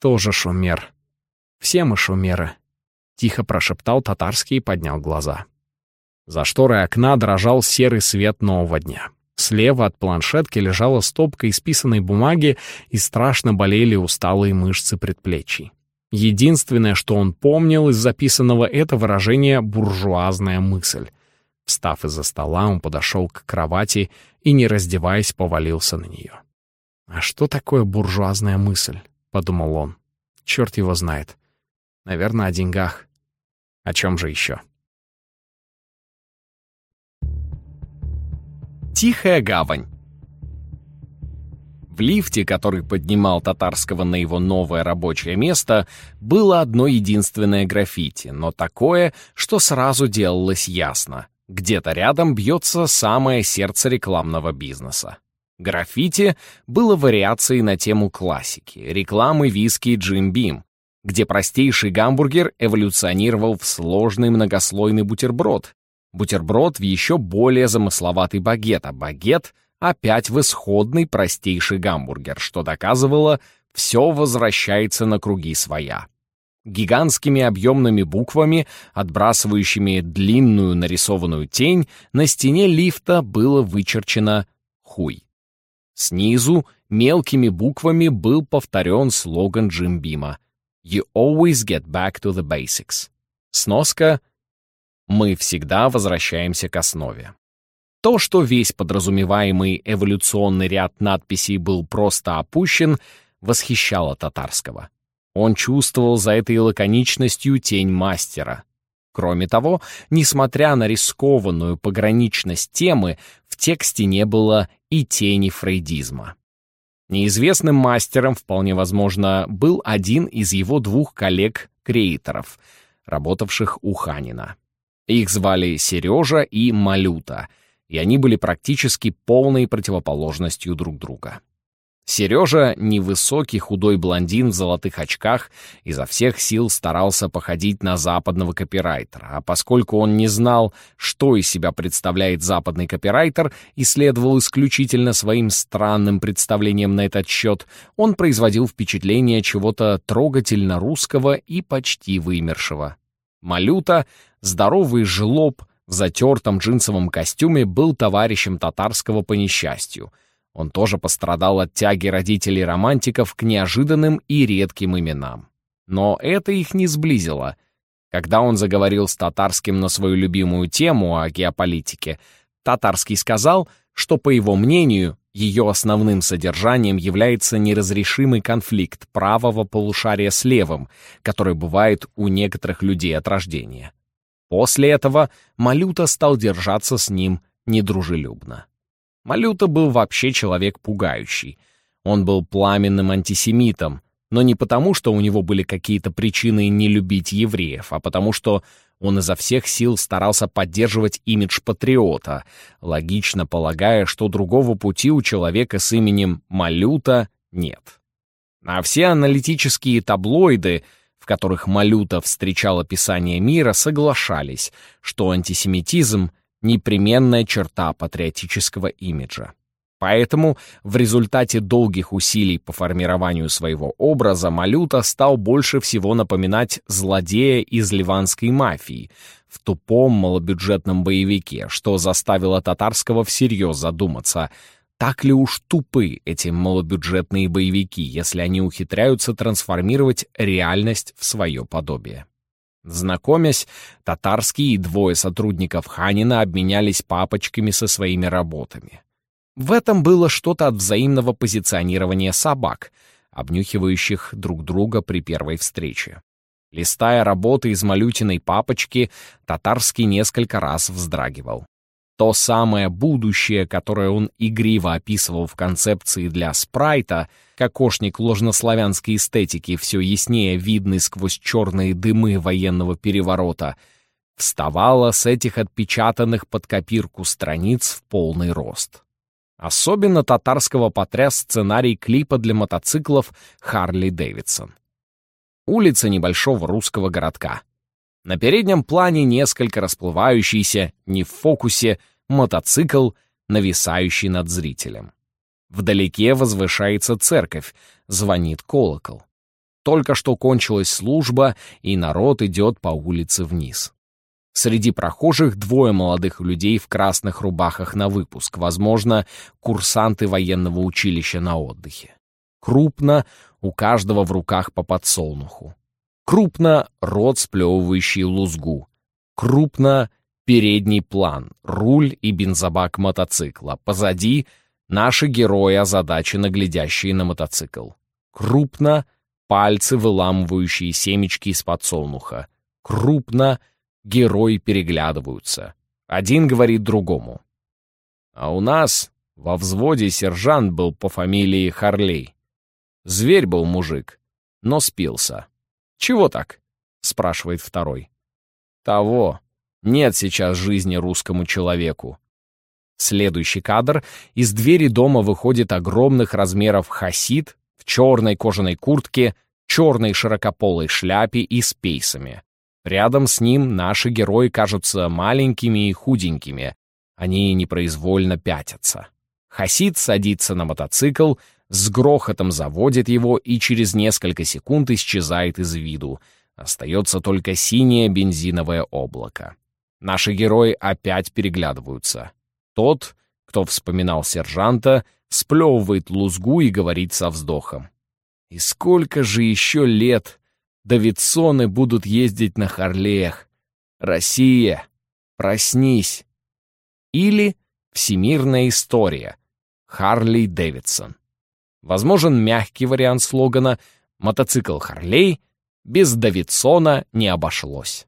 тоже шумер. Все мы шумеры», — тихо прошептал татарский и поднял глаза. За шторой окна дрожал серый свет нового дня. Слева от планшетки лежала стопка исписанной бумаги и страшно болели усталые мышцы предплечий. Единственное, что он помнил из записанного, это выражение «буржуазная мысль». Встав из-за стола, он подошел к кровати и, не раздеваясь, повалился на нее. «А что такое буржуазная мысль?» — подумал он. «Черт его знает. Наверное, о деньгах. О чем же еще?» Тихая гавань. В лифте, который поднимал Татарского на его новое рабочее место, было одно единственное граффити, но такое, что сразу делалось ясно. Где-то рядом бьется самое сердце рекламного бизнеса. Граффити было вариацией на тему классики, рекламы виски Джим Бим, где простейший гамбургер эволюционировал в сложный многослойный бутерброд, бутерброд в еще более замысловатый багет, а багет опять в исходный простейший гамбургер, что доказывало, все возвращается на круги своя. Гигантскими объемными буквами, отбрасывающими длинную нарисованную тень, на стене лифта было вычерчено «Хуй». Снизу мелкими буквами был повторен слоган Джимбима «You always get back to the basics». Сноска — мы всегда возвращаемся к основе. То, что весь подразумеваемый эволюционный ряд надписей был просто опущен, восхищало Татарского. Он чувствовал за этой лаконичностью тень мастера. Кроме того, несмотря на рискованную пограничность темы, в тексте не было и тени фрейдизма. Неизвестным мастером, вполне возможно, был один из его двух коллег-креаторов, работавших у Ханина. Их звали Сережа и Малюта, и они были практически полной противоположностью друг друга. Сережа, невысокий худой блондин в золотых очках, изо всех сил старался походить на западного копирайтера, а поскольку он не знал, что из себя представляет западный копирайтер и следовал исключительно своим странным представлением на этот счет, он производил впечатление чего-то трогательно русского и почти вымершего. Малюта, здоровый жлоб в затертом джинсовом костюме, был товарищем татарского по несчастью. Он тоже пострадал от тяги родителей-романтиков к неожиданным и редким именам. Но это их не сблизило. Когда он заговорил с татарским на свою любимую тему о геополитике, татарский сказал, что, по его мнению, ее основным содержанием является неразрешимый конфликт правого полушария с левым, который бывает у некоторых людей от рождения. После этого Малюта стал держаться с ним недружелюбно. Малюта был вообще человек пугающий. Он был пламенным антисемитом, но не потому, что у него были какие-то причины не любить евреев, а потому что он изо всех сил старался поддерживать имидж патриота, логично полагая, что другого пути у человека с именем Малюта нет. А все аналитические таблоиды, в которых Малюта встречал описание мира, соглашались, что антисемитизм — непременная черта патриотического имиджа. Поэтому в результате долгих усилий по формированию своего образа Малюта стал больше всего напоминать злодея из ливанской мафии в тупом малобюджетном боевике, что заставило Татарского всерьез задуматься, так ли уж тупы эти малобюджетные боевики, если они ухитряются трансформировать реальность в свое подобие. Знакомясь, Татарский и двое сотрудников Ханина обменялись папочками со своими работами. В этом было что-то от взаимного позиционирования собак, обнюхивающих друг друга при первой встрече. Листая работы из малютиной папочки, Татарский несколько раз вздрагивал. То самое будущее, которое он игриво описывал в концепции для спрайта, кокошник ложнославянской эстетики, все яснее видный сквозь черные дымы военного переворота, вставало с этих отпечатанных под копирку страниц в полный рост. Особенно татарского потряс сценарий клипа для мотоциклов Харли Дэвидсон. Улица небольшого русского городка. На переднем плане несколько расплывающийся, не в фокусе, мотоцикл, нависающий над зрителем. Вдалеке возвышается церковь, звонит колокол. Только что кончилась служба, и народ идет по улице вниз. Среди прохожих двое молодых людей в красных рубахах на выпуск, возможно, курсанты военного училища на отдыхе. Крупно, у каждого в руках по подсолнуху. Крупно — рот, сплевывающий лузгу. Крупно — передний план, руль и бензобак мотоцикла. Позади — наши герои, озадаченно глядящие на мотоцикл. Крупно — пальцы, выламывающие семечки из подсолнуха. Крупно — герои переглядываются. Один говорит другому. А у нас во взводе сержант был по фамилии Харлей. Зверь был мужик, но спился. «Чего так?» — спрашивает второй. «Того. Нет сейчас жизни русскому человеку». Следующий кадр. Из двери дома выходит огромных размеров хасид в черной кожаной куртке, черной широкополой шляпе и с пейсами. Рядом с ним наши герои кажутся маленькими и худенькими. Они непроизвольно пятятся. Хасид садится на мотоцикл, с грохотом заводит его и через несколько секунд исчезает из виду. Остается только синее бензиновое облако. Наши герои опять переглядываются. Тот, кто вспоминал сержанта, сплевывает лузгу и говорит со вздохом. «И сколько же еще лет Давидсоны будут ездить на Харлеях. Россия, проснись. Или Всемирная история. Харли Дэвидсон. Возможен мягкий вариант слогана «Мотоцикл Харлей» без Давидсона не обошлось.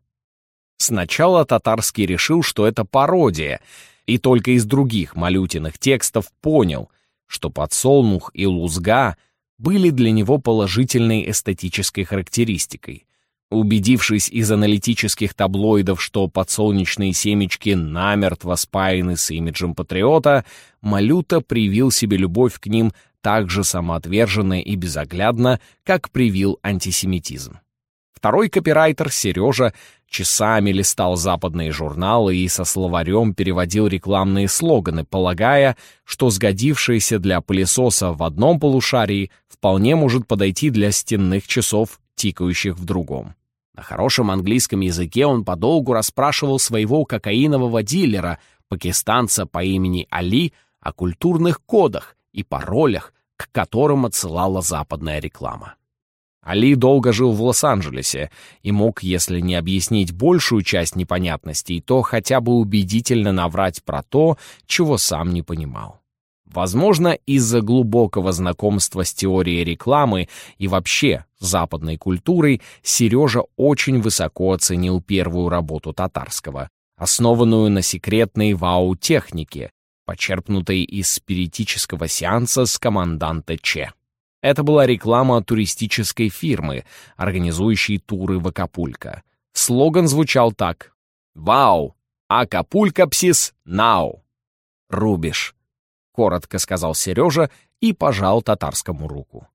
Сначала Татарский решил, что это пародия, и только из других малютиных текстов понял, что подсолнух и лузга — были для него положительной эстетической характеристикой. Убедившись из аналитических таблоидов, что подсолнечные семечки намертво спаяны с имиджем патриота, Малюта привил себе любовь к ним так же самоотверженно и безоглядно, как привил антисемитизм. Второй копирайтер, Сережа, часами листал западные журналы и со словарем переводил рекламные слоганы, полагая, что сгодившееся для пылесоса в одном полушарии вполне может подойти для стенных часов, тикающих в другом. На хорошем английском языке он подолгу расспрашивал своего кокаинового дилера, пакистанца по имени Али, о культурных кодах и паролях, к которым отсылала западная реклама. Али долго жил в Лос-Анджелесе и мог, если не объяснить большую часть непонятностей, то хотя бы убедительно наврать про то, чего сам не понимал. Возможно, из-за глубокого знакомства с теорией рекламы и вообще западной культурой Сережа очень высоко оценил первую работу татарского, основанную на секретной вау-технике, почерпнутой из спиритического сеанса с команданта Че. Это была реклама туристической фирмы, организующей туры в Акапулько. Слоган звучал так. «Вау! Акапулько псис нау!» «Рубишь!» — коротко сказал Сережа и пожал татарскому руку.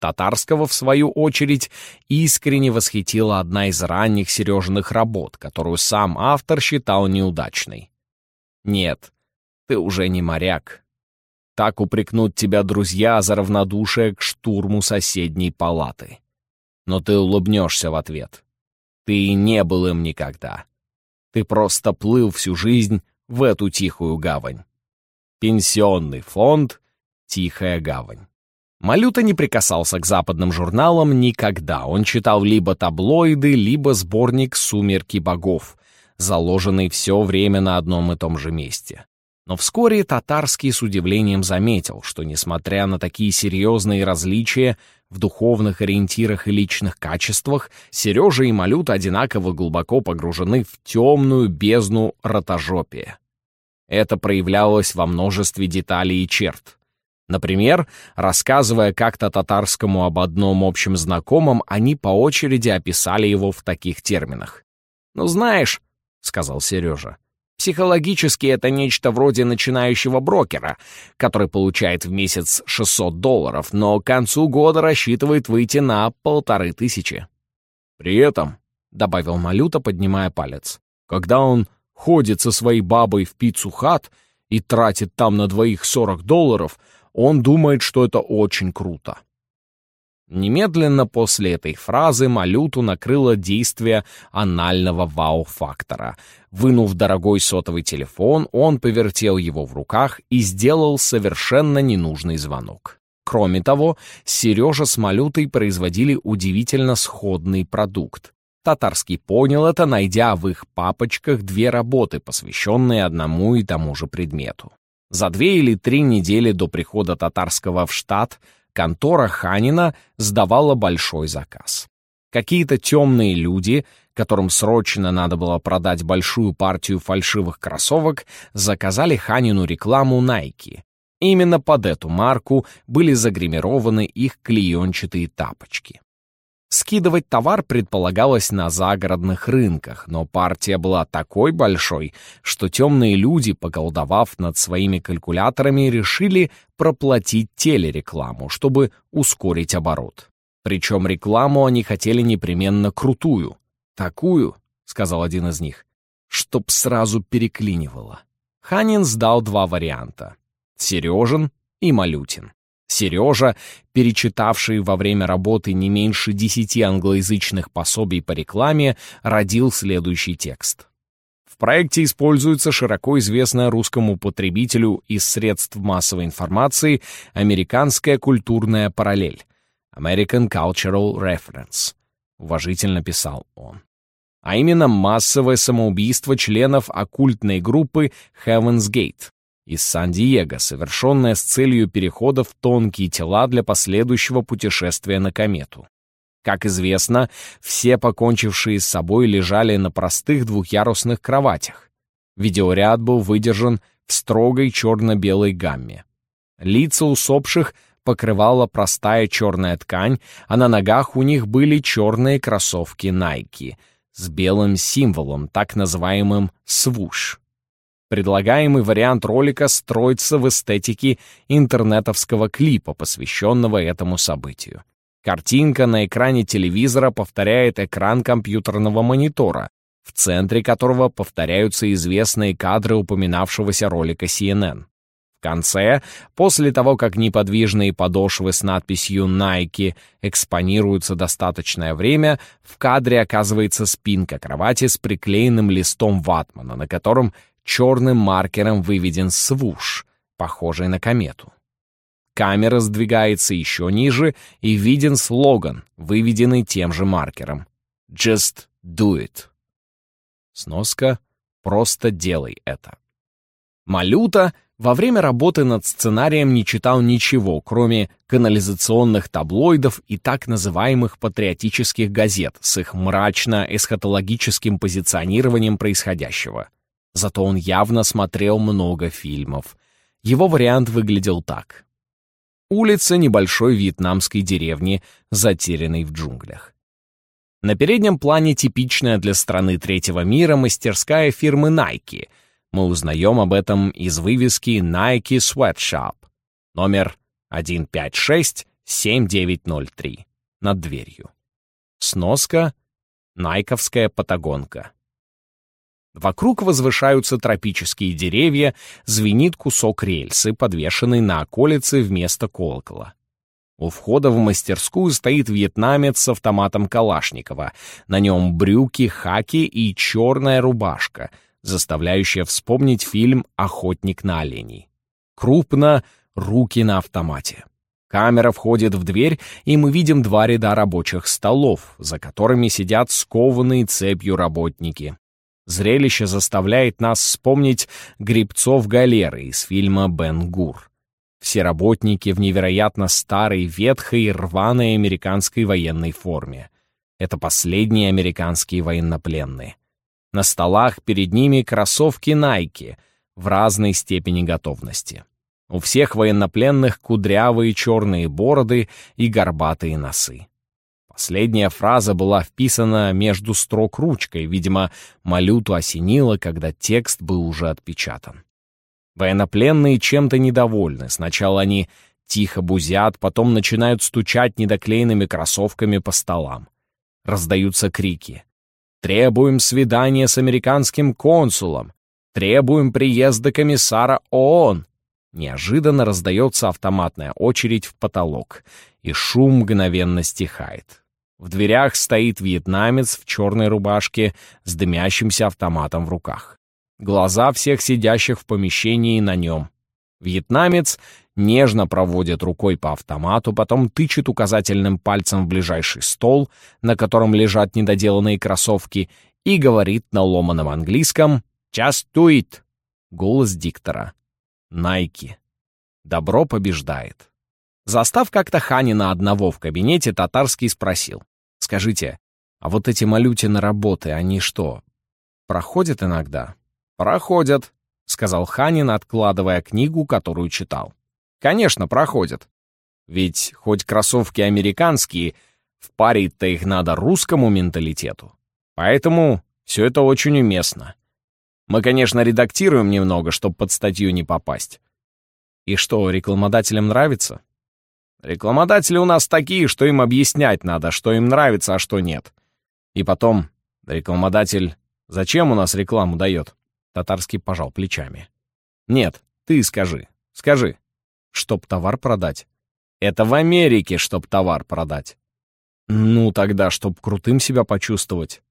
Татарского, в свою очередь, искренне восхитила одна из ранних Сережиных работ, которую сам автор считал неудачной. «Нет, ты уже не моряк, так упрекнут тебя друзья за равнодушие к штурму соседней палаты. Но ты улыбнешься в ответ. Ты и не был им никогда. Ты просто плыл всю жизнь в эту тихую гавань. Пенсионный фонд «Тихая гавань». Малюта не прикасался к западным журналам никогда. Он читал либо таблоиды, либо сборник «Сумерки богов», заложенный все время на одном и том же месте. Но вскоре Татарский с удивлением заметил, что, несмотря на такие серьезные различия в духовных ориентирах и личных качествах, Сережа и Малют одинаково глубоко погружены в темную бездну ротожопия. Это проявлялось во множестве деталей и черт. Например, рассказывая как-то татарскому об одном общем знакомом, они по очереди описали его в таких терминах. «Ну знаешь», — сказал Сережа, Психологически это нечто вроде начинающего брокера, который получает в месяц 600 долларов, но к концу года рассчитывает выйти на полторы тысячи. При этом, — добавил Малюта, поднимая палец, — когда он ходит со своей бабой в пиццу-хат и тратит там на двоих 40 долларов, он думает, что это очень круто. Немедленно после этой фразы Малюту накрыло действие анального вау-фактора. Вынув дорогой сотовый телефон, он повертел его в руках и сделал совершенно ненужный звонок. Кроме того, Сережа с Малютой производили удивительно сходный продукт. Татарский понял это, найдя в их папочках две работы, посвященные одному и тому же предмету. За две или три недели до прихода Татарского в штат контора Ханина сдавала большой заказ. Какие-то темные люди, которым срочно надо было продать большую партию фальшивых кроссовок, заказали Ханину рекламу Nike. Именно под эту марку были загримированы их клеенчатые тапочки. Скидывать товар предполагалось на загородных рынках, но партия была такой большой, что темные люди, поколдовав над своими калькуляторами, решили проплатить телерекламу, чтобы ускорить оборот. Причем рекламу они хотели непременно крутую. «Такую», — сказал один из них, — «чтоб сразу переклинивало». Ханин сдал два варианта — Сережин и Малютин. Сережа, перечитавший во время работы не меньше десяти англоязычных пособий по рекламе, родил следующий текст. В проекте используется широко известная русскому потребителю из средств массовой информации американская культурная параллель American Cultural Reference, уважительно писал он. А именно массовое самоубийство членов оккультной группы Heaven's Gate, из Сан-Диего, совершенная с целью перехода в тонкие тела для последующего путешествия на комету. Как известно, все покончившие с собой лежали на простых двухъярусных кроватях. Видеоряд был выдержан в строгой черно-белой гамме. Лица усопших покрывала простая черная ткань, а на ногах у них были черные кроссовки Nike с белым символом, так называемым «свуш». Предлагаемый вариант ролика строится в эстетике интернетовского клипа, посвященного этому событию. Картинка на экране телевизора повторяет экран компьютерного монитора, в центре которого повторяются известные кадры упоминавшегося ролика CNN. В конце, после того, как неподвижные подошвы с надписью Nike экспонируются достаточное время, в кадре оказывается спинка кровати с приклеенным листом ватмана, на котором черным маркером выведен свуш, похожий на комету. Камера сдвигается еще ниже, и виден слоган, выведенный тем же маркером. «Just do it». Сноска «Просто делай это». Малюта во время работы над сценарием не читал ничего, кроме канализационных таблоидов и так называемых патриотических газет с их мрачно-эсхатологическим позиционированием происходящего — Зато он явно смотрел много фильмов. Его вариант выглядел так. Улица небольшой вьетнамской деревни, затерянной в джунглях. На переднем плане типичная для страны третьего мира мастерская фирмы Nike. Мы узнаем об этом из вывески Nike Sweatshop, номер 156-7903, над дверью. Сноска — Найковская патагонка. Вокруг возвышаются тропические деревья, звенит кусок рельсы, подвешенный на околице вместо колокола. У входа в мастерскую стоит вьетнамец с автоматом Калашникова. На нем брюки, хаки и черная рубашка, заставляющая вспомнить фильм «Охотник на оленей». Крупно, руки на автомате. Камера входит в дверь, и мы видим два ряда рабочих столов, за которыми сидят скованные цепью работники. Зрелище заставляет нас вспомнить грибцов галеры из фильма «Бен Гур». Все работники в невероятно старой, ветхой, рваной американской военной форме. Это последние американские военнопленные. На столах перед ними кроссовки Nike в разной степени готовности. У всех военнопленных кудрявые черные бороды и горбатые носы. Последняя фраза была вписана между строк ручкой, видимо, Малюту осенило, когда текст был уже отпечатан. Военнопленные чем-то недовольны. Сначала они тихо бузят, потом начинают стучать недоклеенными кроссовками по столам. Раздаются крики. «Требуем свидания с американским консулом! Требуем приезда комиссара ООН!» Неожиданно раздается автоматная очередь в потолок, и шум мгновенно стихает. В дверях стоит вьетнамец в черной рубашке с дымящимся автоматом в руках. Глаза всех сидящих в помещении на нем. Вьетнамец нежно проводит рукой по автомату, потом тычет указательным пальцем в ближайший стол, на котором лежат недоделанные кроссовки, и говорит на ломаном английском «Частует!» Голос диктора. Найки. Добро побеждает. Застав как-то Ханина одного в кабинете, Татарский спросил. «Скажите, а вот эти малютины работы, они что, проходят иногда?» «Проходят», — сказал Ханин, откладывая книгу, которую читал. «Конечно, проходят. Ведь хоть кроссовки американские, впарить-то их надо русскому менталитету. Поэтому все это очень уместно. Мы, конечно, редактируем немного, чтобы под статью не попасть. И что, рекламодателям нравится? Рекламодатели у нас такие, что им объяснять надо, что им нравится, а что нет. И потом, рекламодатель зачем у нас рекламу дает? Татарский пожал плечами. Нет, ты скажи, скажи. Чтоб товар продать. Это в Америке, чтоб товар продать. Ну, тогда, чтоб крутым себя почувствовать.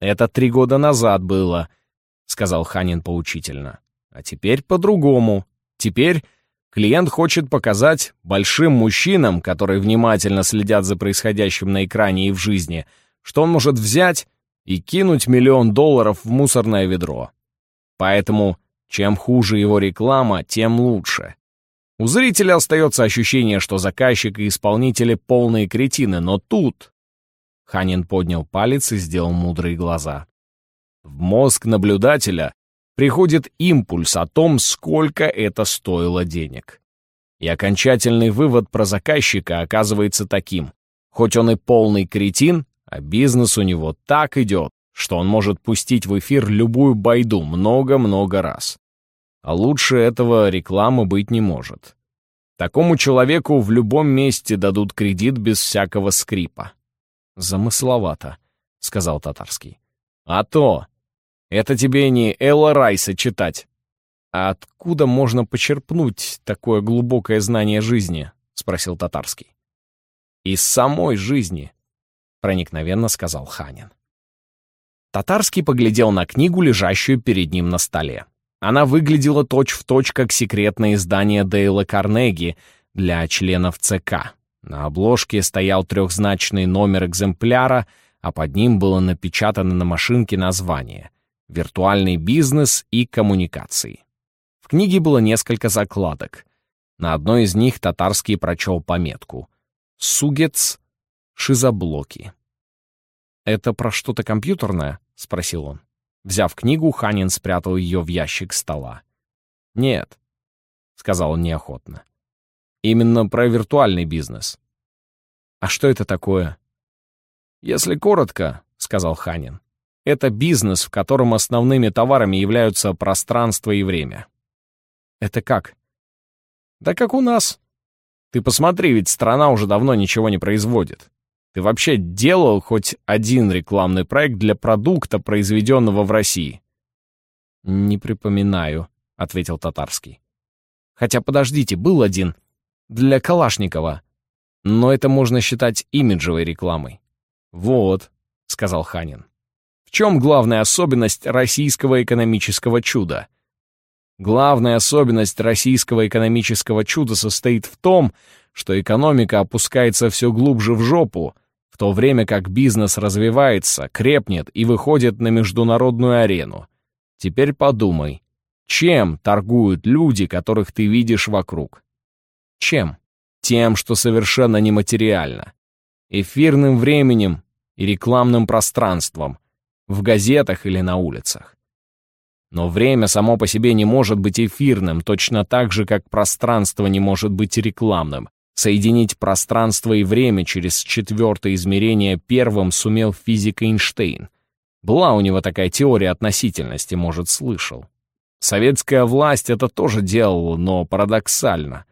Это три года назад было, — сказал Ханин поучительно. «А теперь по-другому. Теперь клиент хочет показать большим мужчинам, которые внимательно следят за происходящим на экране и в жизни, что он может взять и кинуть миллион долларов в мусорное ведро. Поэтому чем хуже его реклама, тем лучше. У зрителя остается ощущение, что заказчик и исполнители полные кретины, но тут... Ханин поднял палец и сделал мудрые глаза. В мозг наблюдателя приходит импульс о том, сколько это стоило денег. И окончательный вывод про заказчика оказывается таким. Хоть он и полный кретин, а бизнес у него так идет, что он может пустить в эфир любую байду много-много раз. А лучше этого рекламы быть не может. Такому человеку в любом месте дадут кредит без всякого скрипа. «Замысловато», — сказал Татарский. «А то! Это тебе не Элла Райса читать. А откуда можно почерпнуть такое глубокое знание жизни? Спросил Татарский. Из самой жизни, проникновенно сказал Ханин. Татарский поглядел на книгу, лежащую перед ним на столе. Она выглядела точь-в-точь, точь, как секретное издание Дейла Карнеги для членов ЦК. На обложке стоял трехзначный номер экземпляра, а под ним было напечатано на машинке название виртуальный бизнес и коммуникации. В книге было несколько закладок. На одной из них татарский прочел пометку «Сугец шизоблоки». «Это про что-то компьютерное?» — спросил он. Взяв книгу, Ханин спрятал ее в ящик стола. «Нет», — сказал он неохотно. «Именно про виртуальный бизнес». «А что это такое?» «Если коротко», — сказал Ханин, это бизнес, в котором основными товарами являются пространство и время. Это как? Да как у нас. Ты посмотри, ведь страна уже давно ничего не производит. Ты вообще делал хоть один рекламный проект для продукта, произведенного в России? Не припоминаю, ответил Татарский. Хотя подождите, был один. Для Калашникова. Но это можно считать имиджевой рекламой. Вот, сказал Ханин. В чем главная особенность российского экономического чуда? Главная особенность российского экономического чуда состоит в том, что экономика опускается все глубже в жопу, в то время как бизнес развивается, крепнет и выходит на международную арену. Теперь подумай, чем торгуют люди, которых ты видишь вокруг? Чем? Тем, что совершенно нематериально. Эфирным временем и рекламным пространством – в газетах или на улицах. Но время само по себе не может быть эфирным, точно так же, как пространство не может быть рекламным. Соединить пространство и время через четвертое измерение первым сумел физик Эйнштейн. Была у него такая теория относительности, может, слышал. Советская власть это тоже делала, но парадоксально.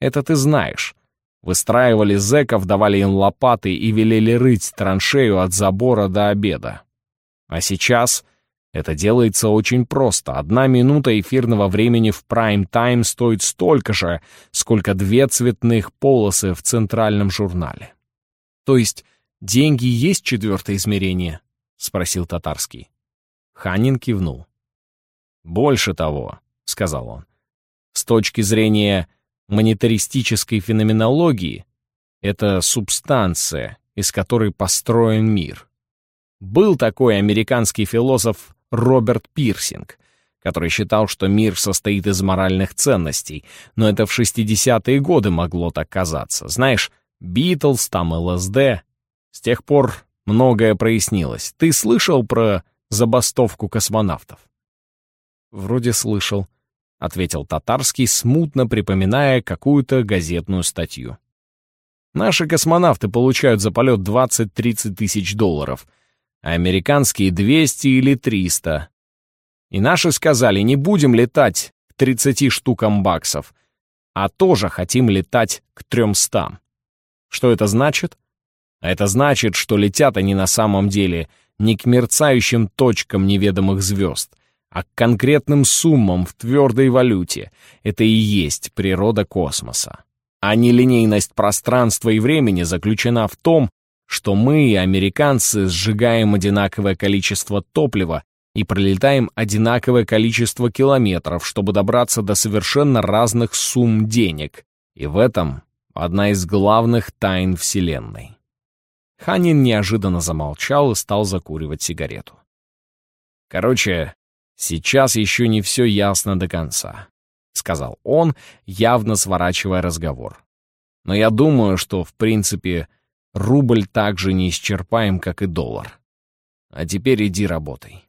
Это ты знаешь. Выстраивали зэков, давали им лопаты и велели рыть траншею от забора до обеда. А сейчас Это делается очень просто. Одна минута эфирного времени в прайм-тайм стоит столько же, сколько две цветных полосы в центральном журнале. То есть деньги есть четвертое измерение? Спросил Татарский. Ханин кивнул. «Больше того», — сказал он, — «с точки зрения монетаристической феноменологии, это субстанция, из которой построен мир. Был такой американский философ Роберт Пирсинг, который считал, что мир состоит из моральных ценностей, но это в 60-е годы могло так казаться. Знаешь, Битлз, там ЛСД. С тех пор многое прояснилось. Ты слышал про забастовку космонавтов? «Вроде слышал», — ответил Татарский, смутно припоминая какую-то газетную статью. «Наши космонавты получают за полет 20-30 тысяч долларов, а американские 200 или 300. И наши сказали, не будем летать к 30 штукам баксов, а тоже хотим летать к 300. Что это значит? А это значит, что летят они на самом деле не к мерцающим точкам неведомых звезд — а к конкретным суммам в твердой валюте. Это и есть природа космоса. А нелинейность пространства и времени заключена в том, что мы, американцы, сжигаем одинаковое количество топлива и пролетаем одинаковое количество километров, чтобы добраться до совершенно разных сумм денег. И в этом одна из главных тайн Вселенной. Ханин неожиданно замолчал и стал закуривать сигарету. Короче, «Сейчас еще не все ясно до конца», — сказал он, явно сворачивая разговор. «Но я думаю, что, в принципе, рубль так же неисчерпаем, как и доллар. А теперь иди работай».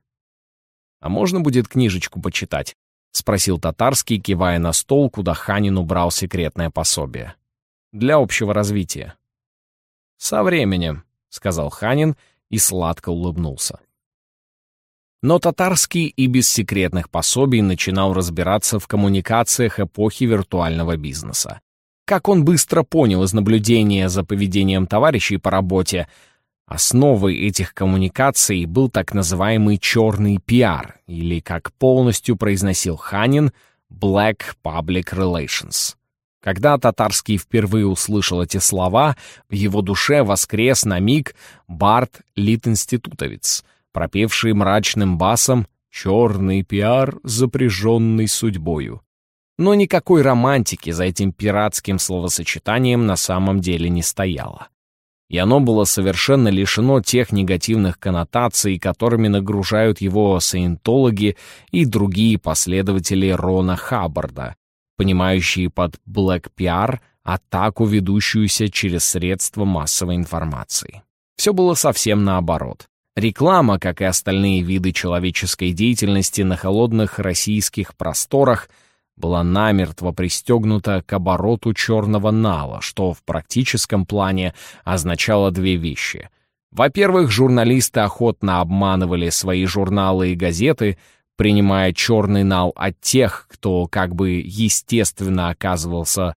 «А можно будет книжечку почитать?» — спросил Татарский, кивая на стол, куда Ханин убрал секретное пособие. «Для общего развития». «Со временем», — сказал Ханин и сладко улыбнулся. Но Татарский и без секретных пособий начинал разбираться в коммуникациях эпохи виртуального бизнеса. Как он быстро понял из наблюдения за поведением товарищей по работе, основой этих коммуникаций был так называемый черный пиар, или, как полностью произносил Ханин, Black Public Relations. Когда Татарский впервые услышал эти слова, в его душе воскрес на миг Барт Лит-институтовец — пропевший мрачным басом «Черный пиар, запряженный судьбою». Но никакой романтики за этим пиратским словосочетанием на самом деле не стояло. И оно было совершенно лишено тех негативных коннотаций, которыми нагружают его саентологи и другие последователи Рона Хаббарда, понимающие под «блэк пиар» атаку, ведущуюся через средства массовой информации. Все было совсем наоборот. Реклама, как и остальные виды человеческой деятельности на холодных российских просторах, была намертво пристегнута к обороту черного нала, что в практическом плане означало две вещи. Во-первых, журналисты охотно обманывали свои журналы и газеты, принимая черный нал от тех, кто как бы естественно оказывался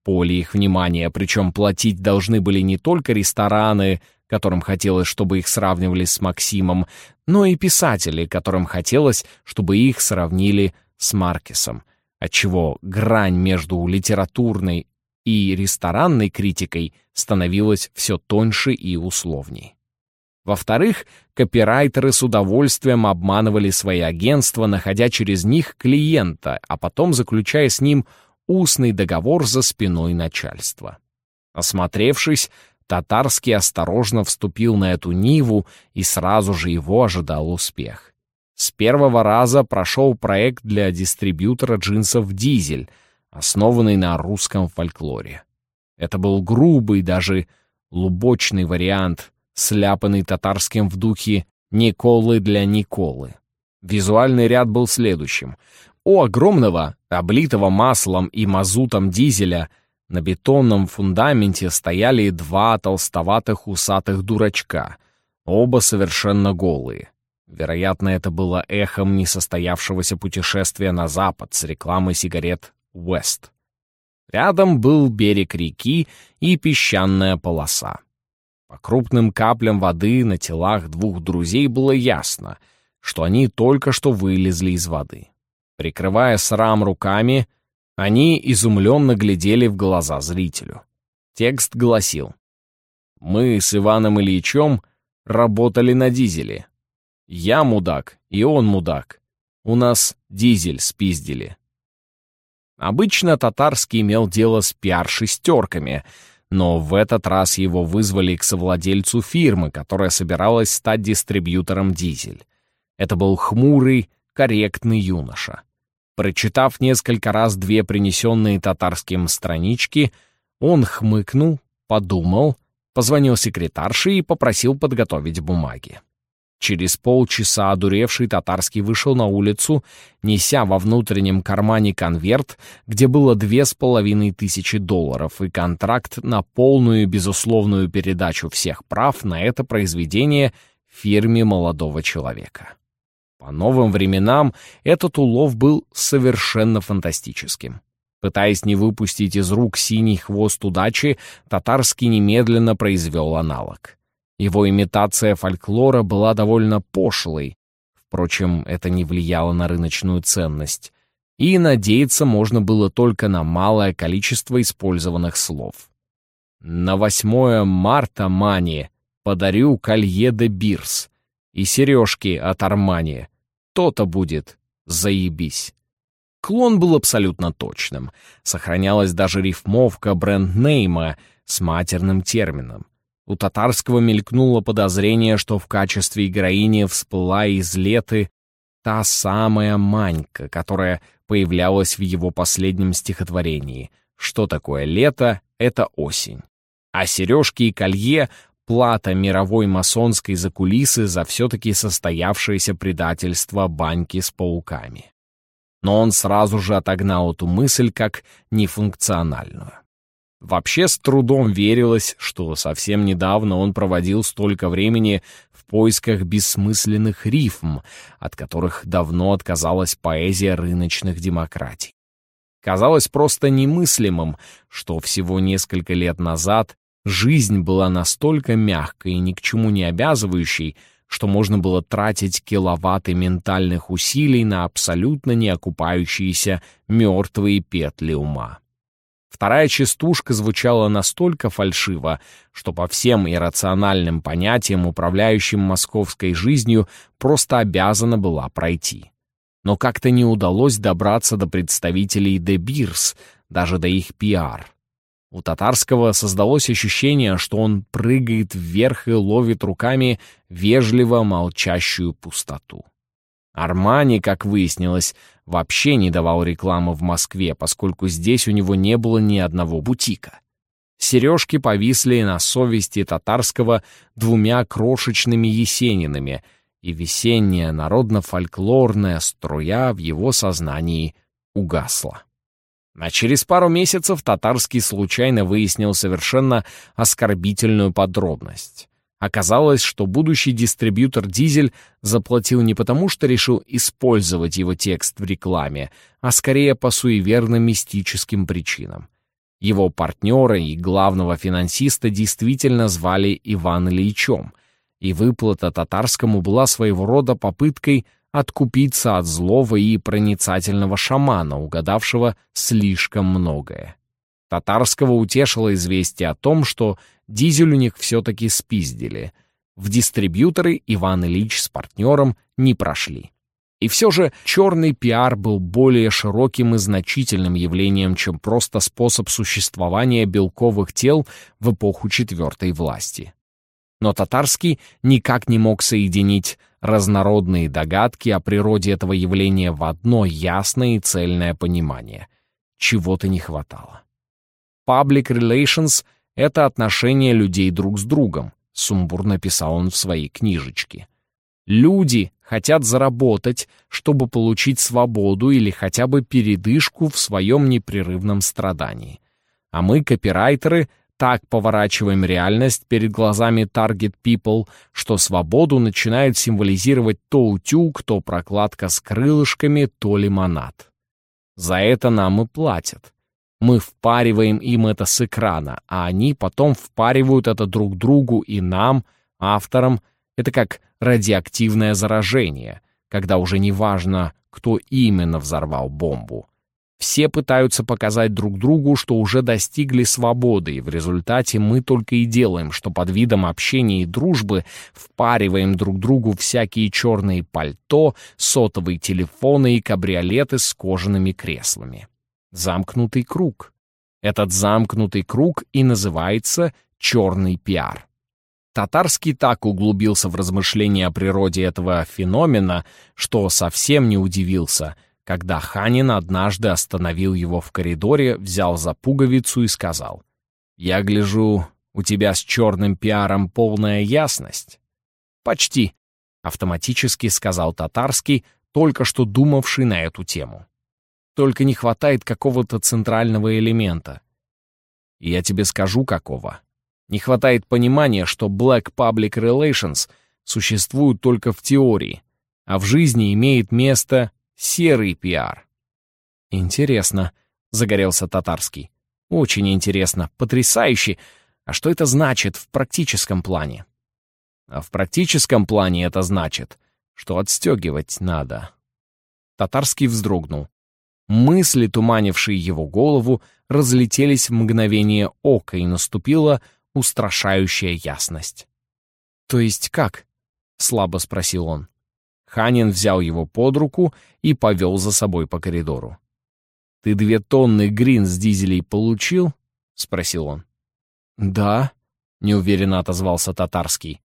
в поле их внимания, причем платить должны были не только рестораны, которым хотелось, чтобы их сравнивали с Максимом, но и писатели, которым хотелось, чтобы их сравнили с Маркесом, отчего грань между литературной и ресторанной критикой становилась все тоньше и условней. Во-вторых, копирайтеры с удовольствием обманывали свои агентства, находя через них клиента, а потом заключая с ним устный договор за спиной начальства. Осмотревшись, Татарский осторожно вступил на эту ниву, и сразу же его ожидал успех. С первого раза прошел проект для дистрибьютора джинсов «Дизель», основанный на русском фольклоре. Это был грубый, даже лубочный вариант, сляпанный татарским в духе «Николы для Николы». Визуальный ряд был следующим. У огромного, облитого маслом и мазутом дизеля — на бетонном фундаменте стояли два толстоватых усатых дурачка, оба совершенно голые. Вероятно, это было эхом несостоявшегося путешествия на запад с рекламой сигарет «Уэст». Рядом был берег реки и песчаная полоса. По крупным каплям воды на телах двух друзей было ясно. что они только что вылезли из воды. Прикрывая срам руками, они изумленно глядели в глаза зрителю. Текст гласил «Мы с Иваном Ильичем работали на дизеле. Я мудак, и он мудак. У нас дизель спиздили». Обычно татарский имел дело с пиар-шестерками, но в этот раз его вызвали к совладельцу фирмы, которая собиралась стать дистрибьютором «Дизель». Это был хмурый, корректный юноша. Прочитав несколько раз две принесенные татарским странички, он хмыкнул, подумал, позвонил секретарше и попросил подготовить бумаги. Через полчаса одуревший татарский вышел на улицу, неся во внутреннем кармане конверт, где было две с половиной тысячи долларов и контракт на полную безусловную передачу всех прав на это произведение фирме молодого человека. По новым временам этот улов был совершенно фантастическим. Пытаясь не выпустить из рук синий хвост удачи, татарский немедленно произвел аналог. Его имитация фольклора была довольно пошлой, впрочем, это не влияло на рыночную ценность, и надеяться можно было только на малое количество использованных слов. На 8 марта Мани подарю колье де Бирс и сережки от Армани. То-то будет заебись. Клон был абсолютно точным. Сохранялась даже рифмовка бренд-нейма с матерным термином. У татарского мелькнуло подозрение, что в качестве героини всплыла из леты та самая Манька, которая появлялась в его последнем стихотворении. Что такое лето — это осень. А сережки и колье — плата мировой масонской закулисы за все-таки состоявшееся предательство баньки с пауками. Но он сразу же отогнал эту мысль как нефункциональную. Вообще с трудом верилось, что совсем недавно он проводил столько времени в поисках бессмысленных рифм, от которых давно отказалась поэзия рыночных демократий. Казалось просто немыслимым, что всего несколько лет назад жизнь была настолько мягкой и ни к чему не обязывающей, что можно было тратить киловатты ментальных усилий на абсолютно не окупающиеся мертвые петли ума. Вторая частушка звучала настолько фальшиво, что по всем иррациональным понятиям, управляющим московской жизнью, просто обязана была пройти. Но как-то не удалось добраться до представителей Beers, даже до их пиар. У татарского создалось ощущение, что он прыгает вверх и ловит руками вежливо молчащую пустоту. Армани, как выяснилось, вообще не давал рекламы в Москве, поскольку здесь у него не было ни одного бутика. Сережки повисли на совести татарского двумя крошечными есенинами, и весенняя народно-фольклорная струя в его сознании угасла. А через пару месяцев татарский случайно выяснил совершенно оскорбительную подробность. Оказалось, что будущий дистрибьютор «Дизель» заплатил не потому, что решил использовать его текст в рекламе, а скорее по суеверным мистическим причинам. Его партнера и главного финансиста действительно звали Иван Ильичом, и выплата татарскому была своего рода попыткой откупиться от злого и проницательного шамана, угадавшего слишком многое. Татарского утешило известие о том, что дизель у них все-таки спиздили. В дистрибьюторы Иван Ильич с партнером не прошли. И все же черный пиар был более широким и значительным явлением, чем просто способ существования белковых тел в эпоху четвертой власти. Но Татарский никак не мог соединить разнородные догадки о природе этого явления в одно ясное и цельное понимание. Чего-то не хватало. Public relations — это отношения людей друг с другом, сумбурно писал он в своей книжечке. Люди хотят заработать, чтобы получить свободу или хотя бы передышку в своем непрерывном страдании. А мы, копирайтеры, так поворачиваем реальность перед глазами target people, что свободу начинают символизировать то утюг, то прокладка с крылышками, то лимонад. За это нам и платят. Мы впариваем им это с экрана, а они потом впаривают это друг другу и нам, авторам. Это как радиоактивное заражение. когда уже не важно, кто именно взорвал бомбу. Все пытаются показать друг другу, что уже достигли свободы, и в результате мы только и делаем, что под видом общения и дружбы впариваем друг другу всякие черные пальто, сотовые телефоны и кабриолеты с кожаными креслами. Замкнутый круг. Этот замкнутый круг и называется черный пиар. Татарский так углубился в размышления о природе этого феномена, что совсем не удивился, когда Ханин однажды остановил его в коридоре, взял за пуговицу и сказал, «Я гляжу, у тебя с черным пиаром полная ясность». «Почти», — автоматически сказал Татарский, только что думавший на эту тему. «Только не хватает какого-то центрального элемента». «Я тебе скажу, какого», не хватает понимания, что Black Public Relations существует только в теории, а в жизни имеет место серый пиар. «Интересно», — загорелся Татарский. «Очень интересно, потрясающе. А что это значит в практическом плане?» «А в практическом плане это значит, что отстегивать надо». Татарский вздрогнул. Мысли, туманившие его голову, разлетелись в мгновение ока, и наступила устрашающая ясность. «То есть как?» — слабо спросил он. Ханин взял его под руку и повел за собой по коридору. «Ты две тонны грин с дизелей получил?» — спросил он. «Да», — неуверенно отозвался татарский.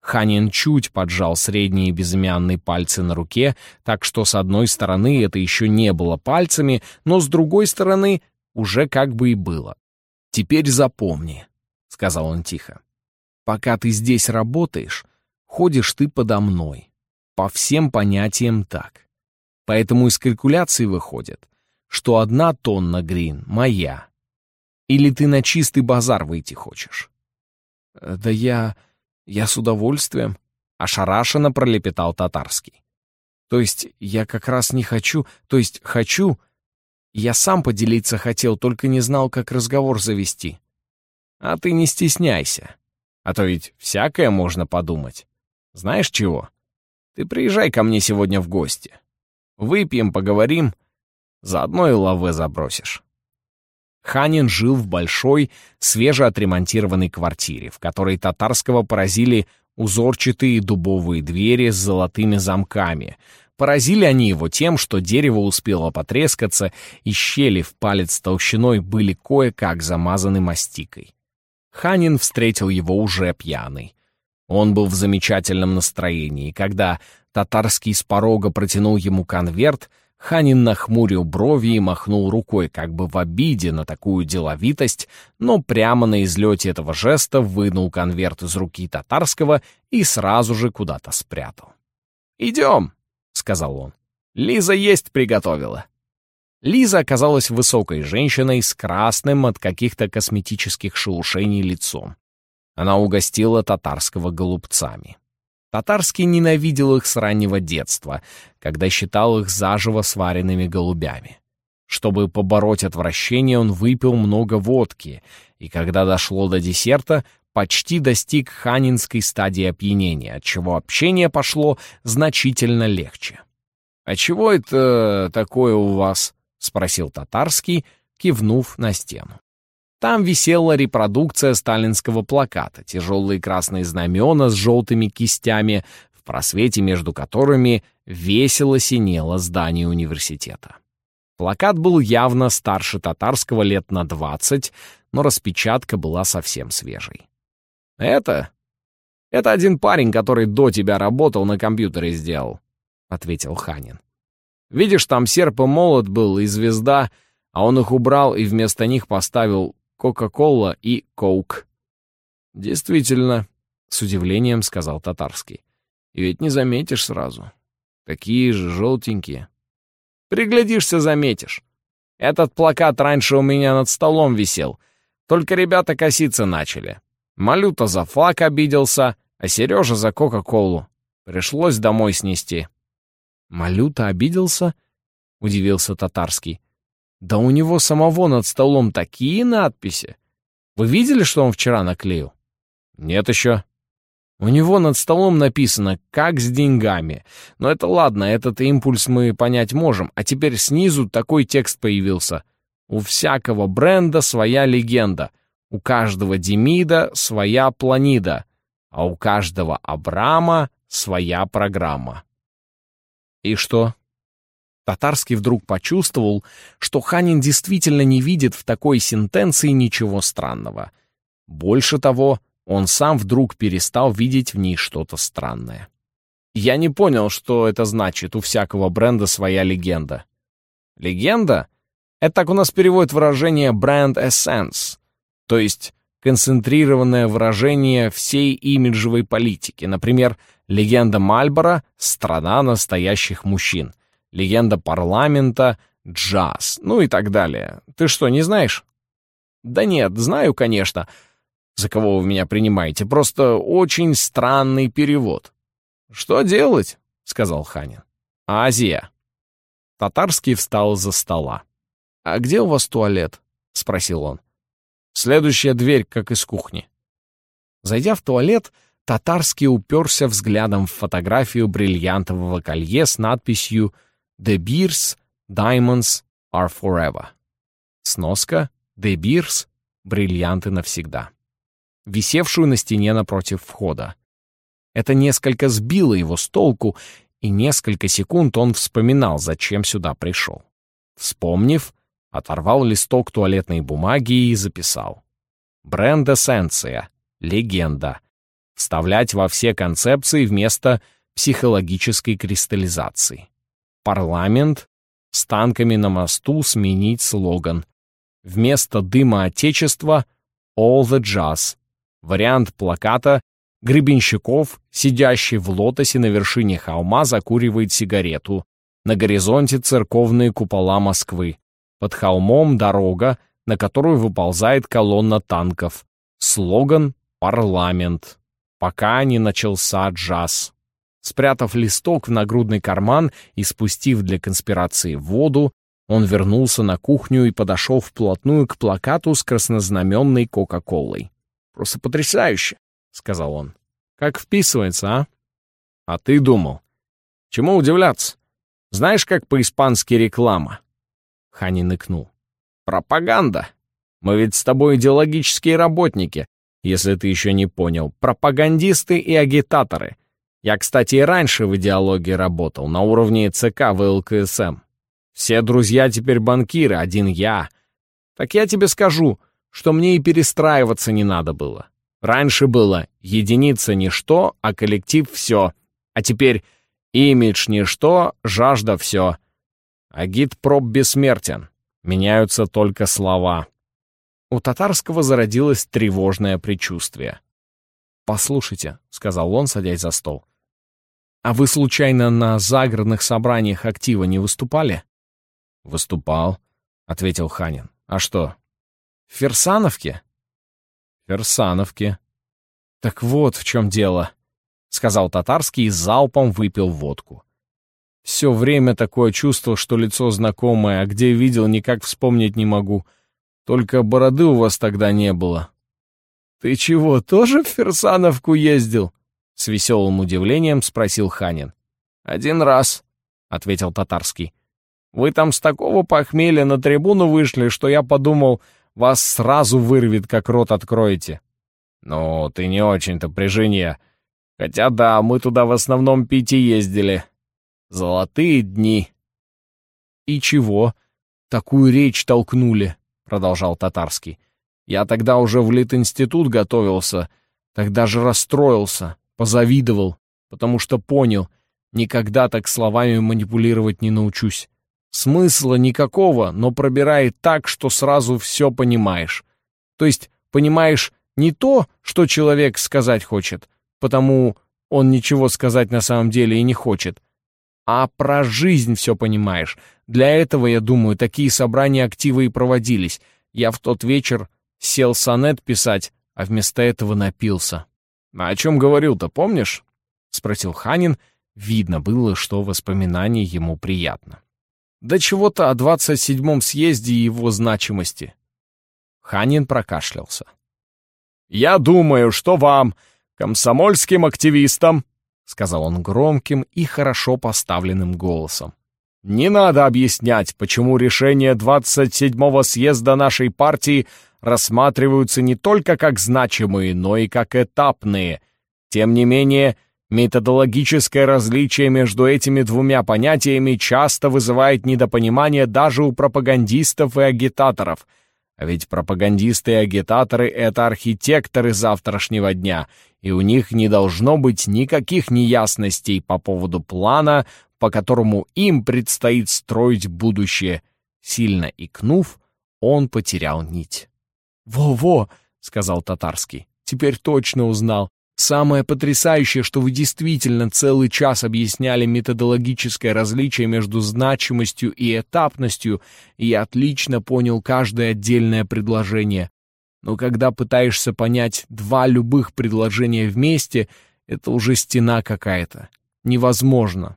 Ханин чуть поджал средние безымянные пальцы на руке, так что с одной стороны это еще не было пальцами, но с другой стороны уже как бы и было. «Теперь запомни, — сказал он тихо. «Пока ты здесь работаешь, ходишь ты подо мной. По всем понятиям так. Поэтому из калькуляции выходит, что одна тонна грин моя. Или ты на чистый базар выйти хочешь?» «Э, «Да я... я с удовольствием», — ошарашенно пролепетал татарский. «То есть я как раз не хочу... То есть хочу...» Я сам поделиться хотел, только не знал, как разговор завести. А ты не стесняйся. А то ведь всякое можно подумать. Знаешь чего? Ты приезжай ко мне сегодня в гости. Выпьем, поговорим, заодно и лаве забросишь. Ханин жил в большой, свежеотремонтированной квартире, в которой татарского поразили узорчатые дубовые двери с золотыми замками. Поразили они его тем, что дерево успело потрескаться, и щели в палец толщиной были кое-как замазаны мастикой. Ханин встретил его уже пьяный. Он был в замечательном настроении. Когда татарский с порога протянул ему конверт, Ханин нахмурил брови и махнул рукой, как бы в обиде на такую деловитость, но прямо на излете этого жеста вынул конверт из руки татарского и сразу же куда-то спрятал. «Идем», — сказал он. «Лиза есть приготовила». Лиза оказалась высокой женщиной с красным от каких-то косметических шелушений лицом. Она угостила татарского голубцами. Татарский ненавидел их с раннего детства, когда считал их заживо сваренными голубями. Чтобы побороть отвращение, он выпил много водки, и когда дошло до десерта, почти достиг ханинской стадии опьянения, отчего общение пошло значительно легче. «А чего это такое у вас?» — спросил Татарский, кивнув на стену. Там висела репродукция сталинского плаката, тяжелые красные знамена с желтыми кистями, в просвете между которыми весело синело здание университета. Плакат был явно старше татарского лет на двадцать, но распечатка была совсем свежей. «Это? Это один парень, который до тебя работал, на компьютере сделал», — ответил Ханин. Видишь, там серп и молот был и звезда, а он их убрал и вместо них поставил Кока-Кола и Коук. Действительно, с удивлением сказал Татарский. И ведь не заметишь сразу. Такие же желтенькие. Приглядишься, заметишь. Этот плакат раньше у меня над столом висел. Только ребята коситься начали. Малюта за флаг обиделся, а Сережа за Кока-Колу. Пришлось домой снести. Малюта обиделся? Удивился татарский. Да у него самого над столом такие надписи. Вы видели, что он вчера наклеил? Нет еще. У него над столом написано «как с деньгами». Но это ладно, этот импульс мы понять можем. А теперь снизу такой текст появился. У всякого бренда своя легенда. У каждого Демида своя планида. А у каждого Абрама своя программа. И что? Татарский вдруг почувствовал, что Ханин действительно не видит в такой сентенции ничего странного. Больше того, он сам вдруг перестал видеть в ней что-то странное. Я не понял, что это значит, у всякого бренда своя легенда. Легенда? Это так у нас переводит выражение «brand essence», то есть концентрированное выражение всей имиджевой политики. Например, легенда Мальбора — страна настоящих мужчин. Легенда парламента — джаз, ну и так далее. Ты что, не знаешь? Да нет, знаю, конечно за кого вы меня принимаете, просто очень странный перевод». «Что делать?» — сказал Ханин. «Азия». Татарский встал за стола. «А где у вас туалет?» — спросил он. «Следующая дверь, как из кухни». Зайдя в туалет, Татарский уперся взглядом в фотографию бриллиантового колье с надписью «De Beers Diamonds are forever». Сноска «De Beers Бриллианты навсегда» висевшую на стене напротив входа. Это несколько сбило его с толку, и несколько секунд он вспоминал, зачем сюда пришел. Вспомнив, оторвал листок туалетной бумаги и записал. Бренд-эссенция. Легенда. Вставлять во все концепции вместо психологической кристаллизации. Парламент. С танками на мосту сменить слоган. Вместо дыма Отечества — All the Jazz. Вариант плаката Гребенщиков, сидящий в лотосе на вершине холма, закуривает сигарету. На горизонте церковные купола Москвы. Под холмом дорога, на которую выползает колонна танков. Слоган «Парламент». Пока не начался джаз. Спрятав листок в нагрудный карман и спустив для конспирации воду, он вернулся на кухню и подошел вплотную к плакату с краснознаменной Кока-Колой. Просто потрясающе, — сказал он. Как вписывается, а? А ты думал. Чему удивляться? Знаешь, как по-испански реклама? Хани ныкнул. Пропаганда. Мы ведь с тобой идеологические работники, если ты еще не понял. Пропагандисты и агитаторы. Я, кстати, и раньше в идеологии работал, на уровне ЦК в ЛКСМ. Все друзья теперь банкиры, один я. Так я тебе скажу, что мне и перестраиваться не надо было. Раньше было единица ничто, а коллектив все. А теперь имидж ничто, жажда все. А гид-проб бессмертен. Меняются только слова. У татарского зародилось тревожное предчувствие. «Послушайте», — сказал он, садясь за стол. «А вы, случайно, на загородных собраниях актива не выступали?» «Выступал», — ответил Ханин. «А что, в Ферсановке? Ферсановке. Так вот в чем дело, сказал татарский и залпом выпил водку. Все время такое чувство, что лицо знакомое, а где видел, никак вспомнить не могу. Только бороды у вас тогда не было. Ты чего, тоже в Ферсановку ездил? С веселым удивлением спросил Ханин. Один раз, ответил татарский. Вы там с такого похмелья на трибуну вышли, что я подумал, вас сразу вырвет, как рот откроете. Ну, ты не очень-то при жене. Хотя да, мы туда в основном пить и ездили. Золотые дни. И чего? Такую речь толкнули, продолжал Татарский. Я тогда уже в Литинститут готовился. Тогда же расстроился, позавидовал, потому что понял, никогда так словами манипулировать не научусь. Смысла никакого, но пробирает так, что сразу все понимаешь. То есть понимаешь не то, что человек сказать хочет, потому он ничего сказать на самом деле и не хочет, а про жизнь все понимаешь. Для этого, я думаю, такие собрания активы и проводились. Я в тот вечер сел сонет писать, а вместо этого напился. «А о чем говорил-то, помнишь?» — спросил Ханин. Видно было, что воспоминание ему приятно. Да чего-то о двадцать седьмом съезде и его значимости. Ханин прокашлялся. «Я думаю, что вам, комсомольским активистам, — сказал он громким и хорошо поставленным голосом. «Не надо объяснять, почему решения 27-го съезда нашей партии рассматриваются не только как значимые, но и как этапные. Тем не менее, методологическое различие между этими двумя понятиями часто вызывает недопонимание даже у пропагандистов и агитаторов — а ведь пропагандисты и агитаторы — это архитекторы завтрашнего дня, и у них не должно быть никаких неясностей по поводу плана, по которому им предстоит строить будущее. Сильно икнув, он потерял нить. «Во-во!» — сказал Татарский. «Теперь точно узнал. Самое потрясающее, что вы действительно целый час объясняли методологическое различие между значимостью и этапностью, и я отлично понял каждое отдельное предложение. Но когда пытаешься понять два любых предложения вместе, это уже стена какая-то. Невозможно.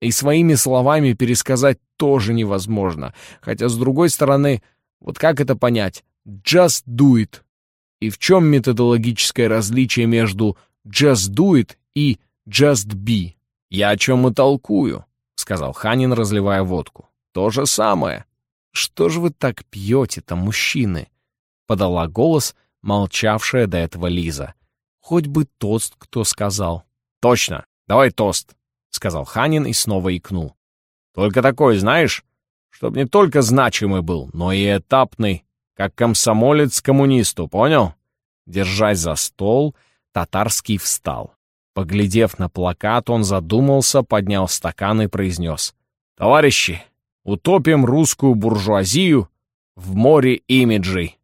И своими словами пересказать тоже невозможно. Хотя, с другой стороны, вот как это понять? Just do it. И в чем методологическое различие между «just do it» и «just be»? «Я о чем и толкую», — сказал Ханин, разливая водку. «То же самое». «Что же вы так пьете-то, мужчины?» — подала голос, молчавшая до этого Лиза. «Хоть бы тост кто сказал». «Точно, давай тост», — сказал Ханин и снова икнул. «Только такой, знаешь, чтоб не только значимый был, но и этапный, как комсомолец коммунисту, понял? Держась за стол, Татарский встал. Поглядев на плакат, он задумался, поднял стакан и произнес. «Товарищи, утопим русскую буржуазию в море имиджей».